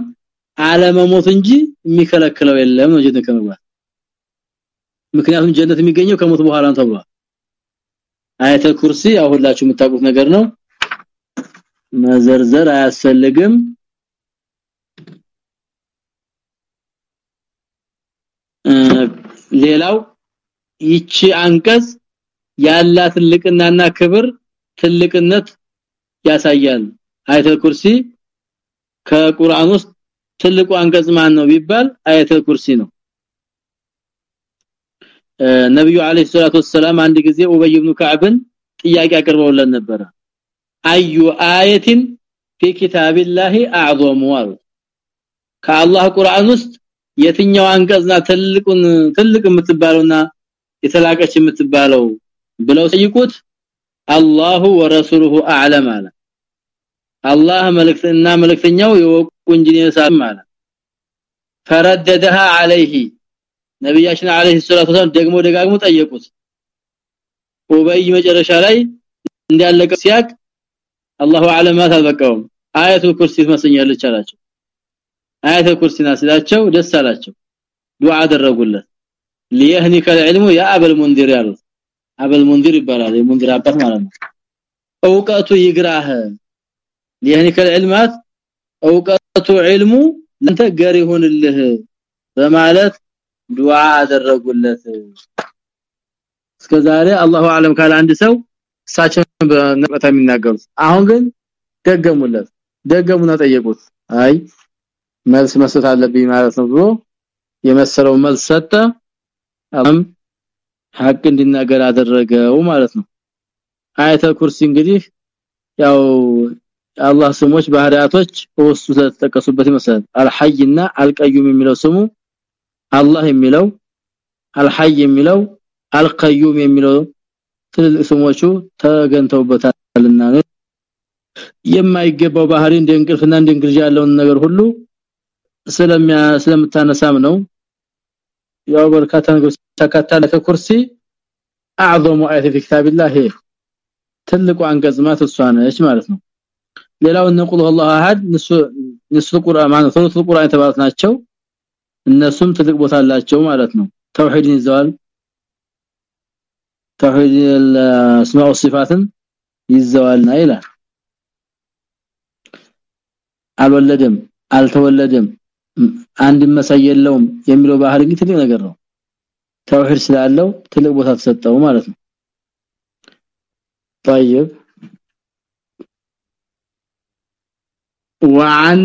አለመሞት እንጂ የሚከለክለው የለም ነው ጀነ ከመግባት ምክንያቱም ጀነት የሚገኘው ከሞት በኋላ ነው ተብሏል አያተ ኩርሲ ያው ሁላችሁ የምታውቁት ነገር ነው። መዘርዘር አያስፈልግም። ሌላው ይቺ አንቀጽ ያላት ትልቅናና ክብር ትልቅነት ያሳያል። አያተል ኩርሲ ከቁርአን ውስጥ ትልቁ አንቀጽ ማን ነው ቢባል አያተል ኩርሲ ነው ነብዩ አለይሂ ሰላቱ ወሰለም አንድ ጊዜ ኡበይ ኢብኑ ከዓብን ጥያቄ አቅርበውለን ነበር አዩ አየቲን في كتاب الله اعظم ከአላህ ቁርአን ውስጥ የትኛው አንቀጽና ትልቁን ትልቅ የምትባለውና የተላቀች የምትባለው ብለው ጠይቁት አላሁ ወረሱሉሁ አዕለም አለ። አላህ መልእክትና መልእክተኛው ይወቁ እንጂ ይሳም አለ። ፈረደደها عليه ነብያችን አለይሂ ሰላቱ ወሰለም ደግሞ ደጋግሞ ጠየቁት ኡበይ መጨረሻ ላይ እንዲያለቀ ሲያቅ አላሁ አለማት አልበቃውም አያቱል ኩርሲ መስኛለች አላቸው አያቱል ኩርሲና ስላቸው ደስ አላቸው ዱዓ አደረጉለት ሊየህኒከ العلم يا ابا المنذر ያሉት አበል ሙንዚር ይባላል የሙንዚር አባት ማለት ነው እውቀቱ ይግራህ ሊየህኒከ العلم እውቀቱ ዒልሙ ለንተ ገር ይሁንልህ በማለት ዱዓ አደረጉለት። እስከዛሬ አላሁ አለም ካለ አንድ ሰው እሳቸው በነቀታ የሚናገሩት። አሁን ግን ደገሙለት ደገሙና ጠየቁት። አይ መልስ መስጠት አለብኝ ማለት ነው ብሎ የመሰለው መልስ ሰጠ። አም ሐቅ እንዲናገር አደረገው ማለት ነው። አያተ ኩርሲ እንግዲህ ያው አላህ ስሞች ባህሪያቶች ውስጡ ተጠቀሱበት ይመስላል። አልሐይና አልቀዩም የሚለው ስሙ አላህ የሚለው አልሐይ የሚለው አልቀዩም የሚለው ትልልቅ ስሞቹ ተገንተውበታልና የማይገባው ባህሪ እንደ እንቅልፍና እንደ እንግልጅ ያለውን ነገር ሁሉ ስለሚያ ስለምታነሳም ነው ያው በርካታ ነገሮች ተካታለ ከኩርሲ اعظم ايه في كتاب الله ትልቁ አንቀጽ ማለት እሷ ነች ማለት ነው ሌላው ነቁል الله احد ንሱ ንሱ ቁርአን ማለት ሱረቱ ቁርአን የተባሉት ናቸው እነሱም ትልቅ ቦታ አላቸው ማለት ነው ተውሂድን ይዘዋል ተውሂድ الاسماء والصفات ይዘዋልና ይላል አልወለደም አልተወለደም አንድ መሳይ የለውም የሚለው ባህር ግን ትልቅ ነገር ነው ተውሂድ ስላለው ትልቅ ቦታ ተሰጠው ማለት ነው طيب وعن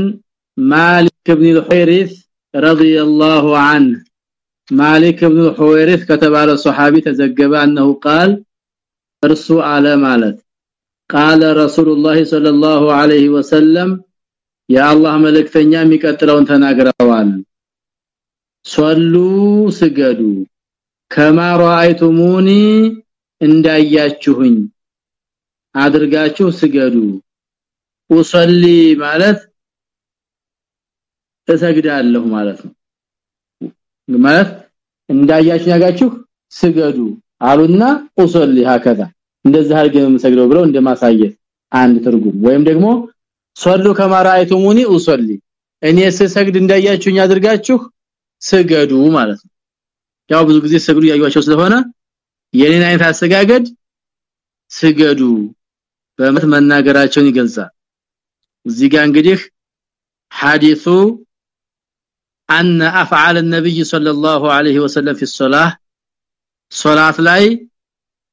مالك بن الحيرث رضي الله عنه مالك بن الحويرث كتب على الصحابي تزجب انه قال ارسوا على مالك قال رسول الله صلى الله عليه وسلم የአላህ መልእክተኛ የሚቀጥለውን ተናግረዋል ሶሉ ስገዱ ከማሩ አይቱሙኒ እንዳያችሁኝ አድርጋችሁ ስገዱ ኡሰሊ ማለት እሰግዳለሁ ማለት ነው። ማለት እንዳያችሁ ያጋችሁ ስገዱ አሉና ኡሰሊ ሀከዛ እንደዚህ አድርገን የምሰግደው ብለው እንደማሳየት አንድ ትርጉም። ወይም ደግሞ ሶሉ ከማራይቱሙኒ ኡሰሊ እኔ ስሰግድ እንዳያችሁኝ አድርጋችሁ ስገዱ ማለት ነው። ያው ብዙ ጊዜ ሰግዱ ያዩዋቸው ስለሆነ የኔን አይነት አሰጋገድ ስገዱ በመት መናገራቸውን ይገልጻል። እዚህ ጋር እንግዲህ ሐዲሱ ان افعال النبي صلى الله عليه وسلم في الصلاه ሶላት ላይ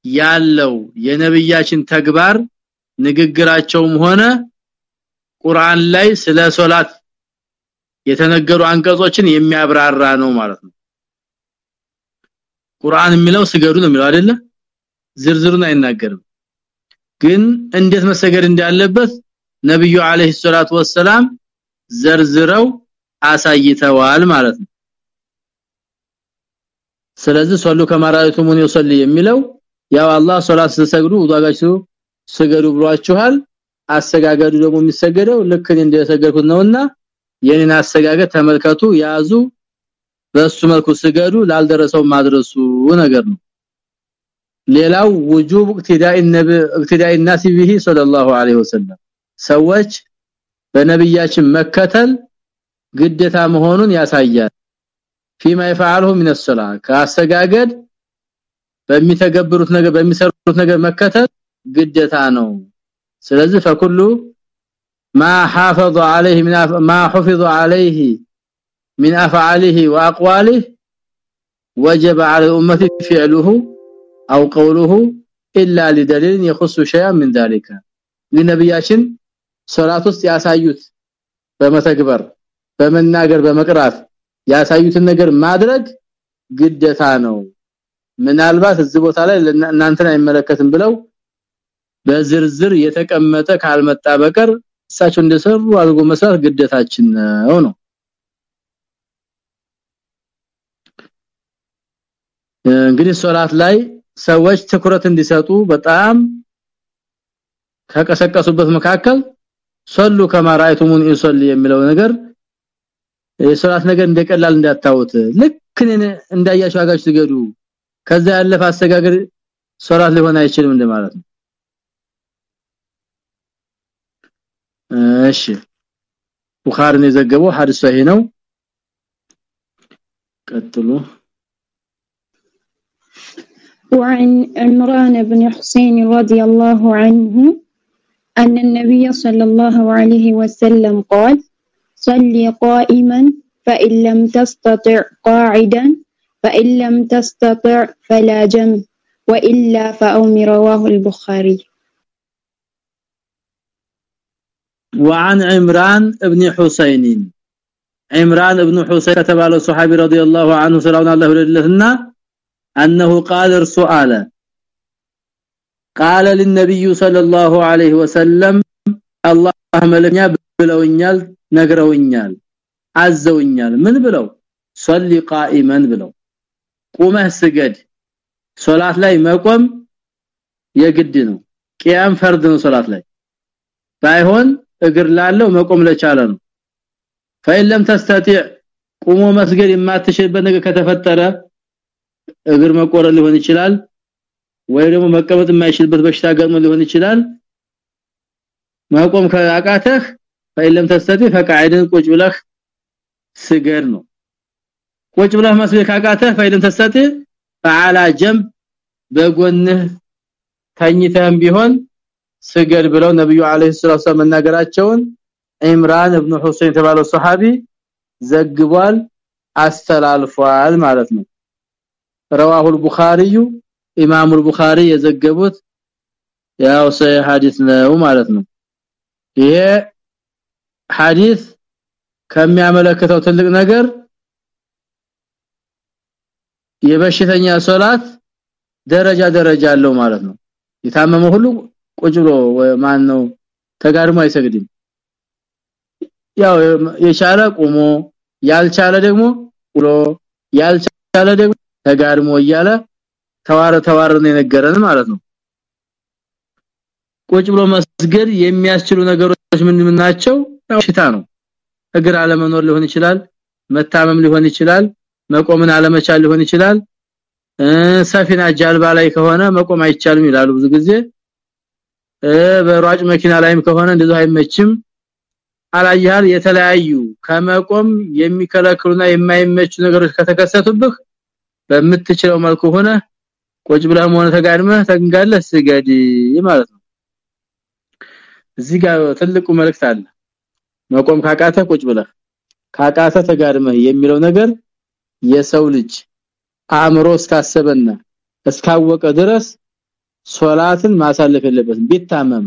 ያለው የነብያችን ተግባር ንግግራቸውም ሆነ ቁርአን ላይ ስለ ሶላት የተነገሩ አንቀጾችን የሚያብራራ ነው ማለት ነው ቁርአን የሚለው ስገዱ ነው የሚለው አይደለ ዝርዝሩን አይናገርም ግን እንዴት መሰገድ እንዳለበት ነብዩ አለይሂ ሰላቱ ወሰለም ዘርዝረው አሳይተዋል ማለት ነው ስለዚህ ሶሉ ከማራይቱ ሙን ይሰሊ የሚለው ያው አላህ ሶላት ሲሰግዱ ወዳጋችሁ ስገዱ ብሏችኋል አሰጋገዱ ደግሞ የሚሰገደው ልክ እንደሰገድኩት ነውና የኔን አሰጋገድ ተመልከቱ ያዙ በሱ መልኩ ስገዱ ላልደረሰው ማድረሱ ነገር ነው ሌላው وجوب اقتداء النبي اقتداء الناس به صلى الله عليه وسلم ሰዎች በነብያችን መከተል ግዴታ መሆኑን ያሳያል فيما يفعله من الصلاه ካሰጋገድ በሚተገብሩት ነገር በሚሰሩት ነገር መከተል ግዴታ ነው ስለዚህ فكل ما حافظ عليه من ما حفظ عليه من افعاله واقواله وجب على امتي فعله او قوله الا لدليل يخص شيئا من ذلك ለነብያችን ሶላት ውስጥ ያሳዩት በመተግበር በመናገር በመቅራት ያሳዩትን ነገር ማድረግ ግዴታ ነው። ምናልባት እዚህ ቦታ ላይ እናንተን አይመለከትም ብለው በዝርዝር የተቀመጠ ካልመጣ በቀር እሳቸው እንደሰሩ አድርጎ መስራት ግዴታችን ነው ነው። እንግዲህ ሶላት ላይ ሰዎች ትኩረት እንዲሰጡ በጣም ከቀሰቀሱበት መካከል ሶሉ ከማራይቱሙን ይሶል የሚለው ነገር የሶላት ነገር እንደቀላል እንዳታውት ልክ እንዳያችሁ አጋችሁ ትገዱ ከዛ ያለፈ አስተጋገር ሶላት ሊሆን አይችልም እንደማለት ነው እሺ ቡኻሪ ነው የዘገበው ሐዲስ ሰሂህ ነው ቀጥሉ وعن عمران بن حسين رضي الله عنه أن النبي صلى الله عليه وسلم قال صل قائما فإن لم تستطع قاعدا فإن لم تستطع فلا جنب وإلا فأوم رواه البخاري. وعن عمران ابن حسين. عمران ابن حسين كتب على الصحابي رضي الله عنه سلام الله عليه أنه قال سؤالا قال للنبي صلى الله عليه وسلم الله ملكنا بلوኛል ነግረውኛል አዘውኛል። ምን ብለው? ሶሊ ቃኢመን ብለው። ቁመህ ስገድ። ሶላት ላይ መቆም የግድ ነው። ቂያም ፈርድ ነው ሶላት ላይ። ባይሆን እግር ላለው መቆም ለቻለ ነው። ፈይለም ተስተጢዕ ቁሞ መስገድ የማትችልበት ነገር ከተፈጠረ እግር መቆረጥ ሊሆን ይችላል። ወይ ደግሞ መቀመጥ የማይችልበት በሽታ ገጥሞ ሊሆን ይችላል። መቆም ካቃተህ ፈይለም ተስተጢዕ ፈቃይደን ቁጭ ብለህ ስገድ ነው ቁጭ ብለህ መስገድ ካቃተህ ፈይለም ተስተጢዕ ፈዓላ ጀንብ በጎንህ ተኝተህም ቢሆን ስገድ ብለው ነብዩ አለይሂ ሰላቱ መናገራቸውን ኢምራን ኢብኑ ሁሰይን የተባለው ሱሐቢ ዘግቧል አስተላልፏል ማለት ነው رواه البخاري ኢማሙ البخاري የዘገቡት ያው ሰይ ሐዲስ ነው ማለት ነው ይሄ ሐዲስ ከሚያመለክተው ትልቅ ነገር የበሽተኛ ሶላት ደረጃ ደረጃ አለው ማለት ነው። የታመመ ሁሉ ቁጭ ብሎ ማን ነው ተጋድሞ አይሰግድም። ያው የቻለ ቆሞ ያልቻለ ደግሞ ውሎ ያልቻለ ደግሞ ተጋድሞ እያለ ተዋረ ተዋረ ነው የነገረን ማለት ነው። ቁጭ ብሎ መስገድ የሚያስችሉ ነገሮች ምን ምን ናቸው ሽታ ነው። እግር አለመኖር ሊሆን ይችላል መታመም ሊሆን ይችላል መቆምን አለመቻል ሊሆን ይችላል። ሰፊና ጃልባ ላይ ከሆነ መቆም አይቻልም ይላሉ ብዙ ጊዜ። በሯጭ መኪና ላይም ከሆነ እንደዚህ አይመችም። አላያል የተለያዩ ከመቆም የሚከለክሉና የማይመቹ ነገሮች ከተከሰቱብህ በምትችለው መልኩ ሆነ ቁጭ ብለህ ሆነ ተጋድመህ ተንጋለህ ስገድ ማለት ነው። እዚህ ጋር ትልቁ መልእክት አለ መቆም ካቃተ ቁጭ ብለህ ካቃተ ተጋድመህ የሚለው ነገር የሰው ልጅ አእምሮ እስካሰበና እስካወቀ ድረስ ሶላትን ማሳለፍ የለበትም። ቢታመም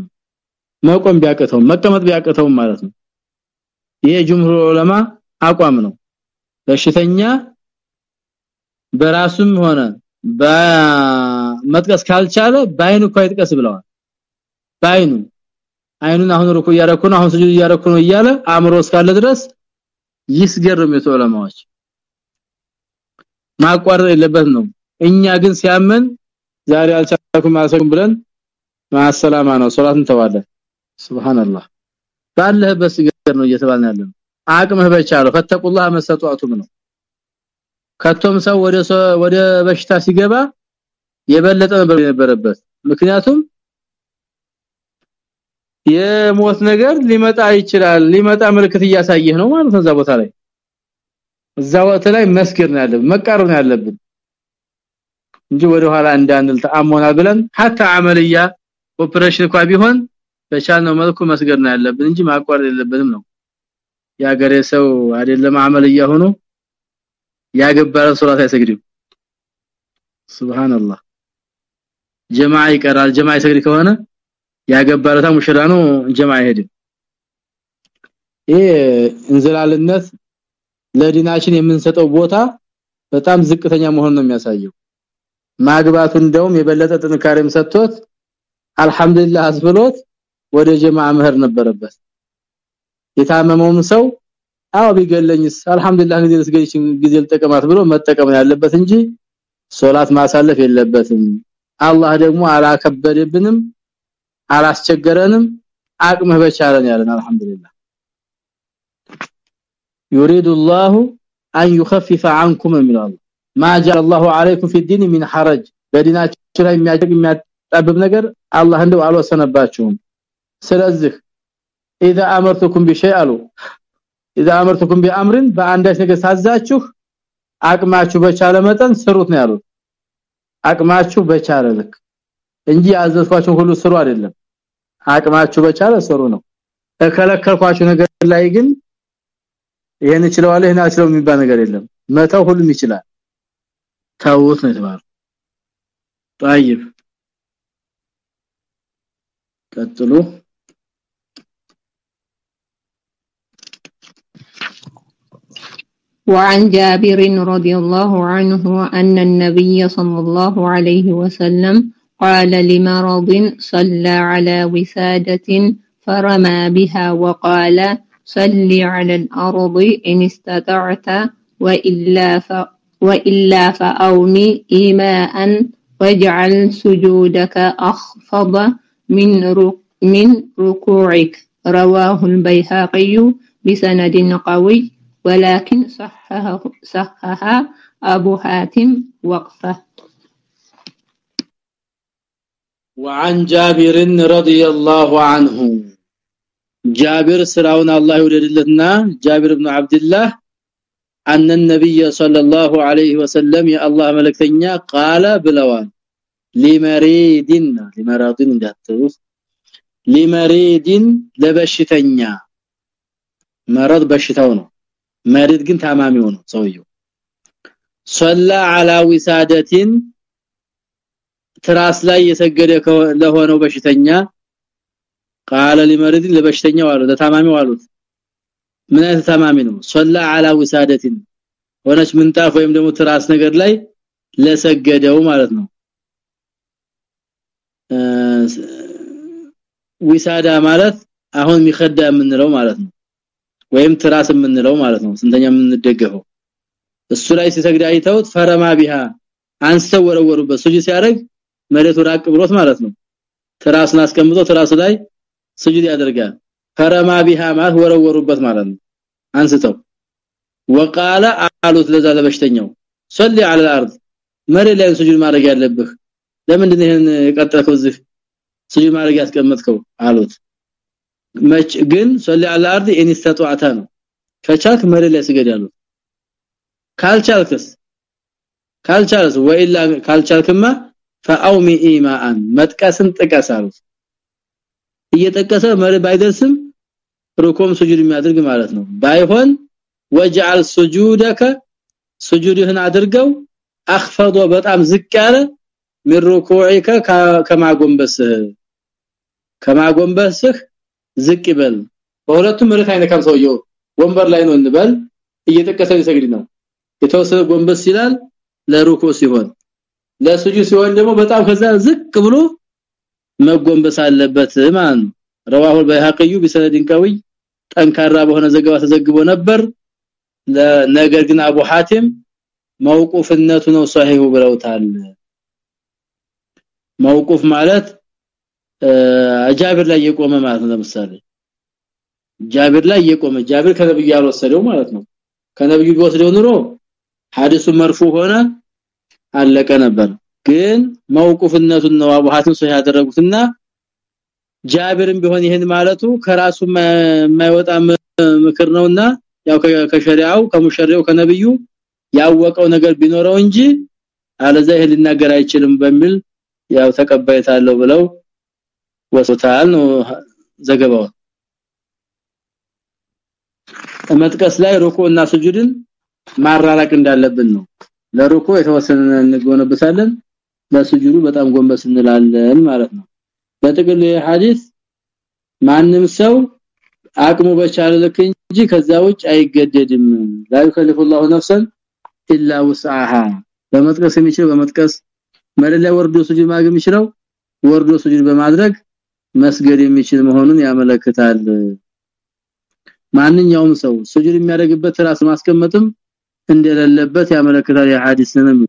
መቆም ቢያቀተው መቀመጥ ቢያቀተው ማለት ነው። ይሄ ጅምሁር ዑለማ አቋም ነው። በሽተኛ በራሱም ሆነ በመጥቀስ ካልቻለ ባይኑ እኮ ይጥቀስ ብለዋል። ባይኑ አይኑን አሁን ሩኩ ያረኩ ነው አሁን ስጁድ ያረኩ ነው እያለ አእምሮ እስካለ ድረስ ይስገርም የተዑለማዎች ማቋረጥ የለበት ነው። እኛ ግን ሲያመን ዛሬ አልቻልኩም ማሰኩም ብለን ማሰላማ ነው። ሶላትን ተዋለ ሱብሃንአላህ። ባለህበት ሲገር ነው እየተባልን ያለው አቅምህ በቻለው። ፈተቁላህ መሰጧቱም ነው። ከቶም ሰው ወደ ወደ በሽታ ሲገባ የበለጠ ነበር የነበረበት። ምክንያቱም የሞት ነገር ሊመጣ ይችላል። ሊመጣ ምልክት እያሳየህ ነው ማለት እዛ ቦታ ላይ። እዛ ወቅት ላይ መስገድ ነው ያለብን መቃረብ ነው ያለብን እንጂ ወደ ኋላ እንዳንል ተአሞናል ብለን hatta አመልያ ኦፕሬሽን እንኳን ቢሆን በቻልነው መልኩ መስገድ ነው ያለብን እንጂ ማቋረጥ የለብንም ነው። ያገሬ ሰው አይደለም አመልያ ሆኖ ያገባረ ሶላት አይሰግድም። ሱብሃንአላህ። ጀማዓ ይቀራል። ጀማዓ ይሰግድ ከሆነ ያገባለታ ሙሽራ ነው ጀማ አይሄድም። ይሄ እንዝላልነት ለዲናችን የምንሰጠው ቦታ በጣም ዝቅተኛ መሆን ነው የሚያሳየው። ማግባቱ እንደውም የበለጠ ጥንካሬም ሰጥቶት አልহামዱሊላህ አስብሎት ወደ ጀማ ምህር ነበረበት። የታመመውም ሰው አዎ ቢገለኝስ? አልহামዱሊላህ ጊዜ ልስገይሽ ጊዜ ልጠቀማት ብሎ መጠቀም ያለበት እንጂ ሶላት ማሳለፍ የለበትም። አላህ ደግሞ አላከበደብንም። አላስቸገረንም አቅምህ በቻለን ያለን አልহামዱሊላህ يريد الله ان يخفف عنكم من الله ما جعل الله عليكم في الدين من حرج በዲናችሁ ላይ የሚያደግ የሚያጠብብ ነገር አላህ እንደው አልወሰነባችሁም። ስለዚህ اذا امرتكم بشيء قالوا اذا امرتكم بامر በአንዳች ነገር ሳዛችሁ አቅማችሁ በቻለ መጠን ስሩት ነው ያሉት። አቅማችሁ በቻለ እንጂ ያዘዝኳችሁ ሁሉ ስሩ አይደለም አቅማችሁ በቻለ ስሩ ነው ተከለከልኳችሁ ነገር ላይ ግን ይሄን ይችላል ይሄን አችለው የሚባል ነገር የለም መተው ሁሉም ይችላል ታውት ነው የተባለው طيب ቀጥሉ وعن جابر رضي الله عنه أن النبي صلى الله عليه وسلم قال لمرض صلى على وسادة فرمى بها وقال صل على الأرض إن استطعت وإلا ف وإلا فأومي إيماء واجعل سجودك أخفض من من ركوعك. رواه البيهقي بسند قوي ولكن صححه صحح أبو حاتم وقفه. وعن جابر رضي الله عنه جابر سراون الله يريدلنا جابر بن عبد الله ان النبي صلى الله عليه وسلم يا الله ملكتنيا قال بلوان لمريدين لمراتين داتوس لمريدين لبشتنيا مرض بشتاው ነው መሪድ ግን ታማሚው ነው ሰውየው صلى على وسادتين ትራስ ላይ የሰገደ ለሆነው በሽተኛ قال لمريض ለበሽተኛው አሉ ለታማሚው አሉት። ምን አይነት ታማሚ ነው? ሶላ አላ ወሳደቲን ወነች ምንጣፍ ወይም ደግሞ ትራስ ነገር ላይ ለሰገደው ማለት ነው። ዊሳዳ ማለት አሁን ሚخዳ የምንለው ማለት ነው። ወይም ትራስ የምንለው ማለት ነው። ስንተኛ የምንደገፈው? እሱ ላይ ሲሰግድ አይተውት ፈረማ ቢሃ አንስተው ወረወሩበት ሱጁድ ሲያደርግ መሬቱ ራቅ ብሎት ማለት ነው ትራስን አስቀምጦ ትራስ ላይ ሱጁድ ያደርጋል ፈረማ ቢሃ ማለት ወረወሩበት ማለት ነው አንስተው ወቃለ አሉት ለዛ ለበሽተኛው ሶሊ على الارض መሬት ላይ ሱጁድ ማድረግ ያለብህ ለምንድን ይሄን የቀጠልከው እዚህ ሱጁድ ማድረግ ያስቀመጥከው አሉት መች ግን ሶሊ على الارض ان استطعت ነው ከቻልክ መሬት ላይ ስገድ አሉት ካልቻልክስ ካልቻልስ ወኢላ ካልቻልክማ ፈአውሚ ኢማአን መጥቀስን ጥቀሳሉ እየጠቀሰ መሪ ባይደርስም ሩኩም ስጁድ የሚያደርግ ማለት ነው። ባይሆን ወጅአል ስጁደከ ስጁድህን አድርገው አخفض በጣም ዝቅ ያለ من ركوعك ከማጎንበስህ ከማጎንበስህ ዝቅ ይበል። በሁለቱም ርት አይነካም ሰውየው። ወንበር ላይ ነው እንበል። እየተከሰለ ሰግድ ነው። የተወሰነ ጎንበስ ይላል ለሩኩ ሲሆን። ለሱጁድ ሲሆን ደግሞ በጣም ከዛ ዝቅ ብሎ መጎንበስ አለበት ማን رواه البيهقي بسند قوي ጠንካራ በሆነ ዘገባ ተዘግቦ ነበር ነገር ግን አቡ ሐቲም መውቁፍነቱ ነው ሷሂሁ ብለውታል መውቁፍ ማለት ጃብር ላይ የቆመ ማለት ነው ለምሳሌ ጃብር ላይ የቆመ ጃብር ከነብዩ ያልወሰደው ማለት ነው ከነብዩ ቢወስደው ኑሮ ሐዲሱ መርፉ ሆነ አለቀ ነበር። ግን መውቁፍነቱን ነው አቡ ሐቲም ሷሂህ ያደረጉትና ጃብርም ቢሆን ይሄን ማለቱ ከራሱ የማይወጣ ምክር ነውና ያው ከሸሪዓው ከሙሸሪው ከነብዩ ያወቀው ነገር ቢኖረው እንጂ አለዛ ይሄ ሊናገር አይችልም በሚል ያው ተቀባይታለው ብለው ወስታል ነው ዘገባው። መጥቀስ ላይ ሩኩ እና ስጁድን ማራራቅ እንዳለብን ነው ለሩኩ የተወሰነ እንጎነበሳለን ለስጁዱ በጣም ጎንበስ እንላለን ማለት ነው በጥቅል ሐዲስ ማንም ሰው አቅሙ በቻለ ልክ እንጂ ከዛ ውጭ አይገደድም لا يكلف الله نفسا الا وسعها በመጥቀስ የሚችል በመጥቀስ መሬት ላይ ወርዶ ስጁድ ማግኘት የሚችለው ወርዶ ስጁድ በማድረግ መስገድ የሚችል መሆኑን ያመለክታል ማንኛውም ሰው ስጁድ የሚያደርግበት ራስ ማስቀመጥም እንደሌለበት ያመለክታል የሐዲስንም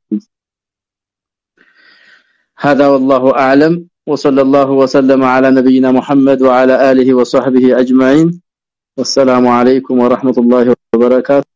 هذا والله اعلم وصلى الله وسلم على نبينا محمد وعلى اله وصحبه اجمعين والسلام عليكم ورحمه الله وبركاته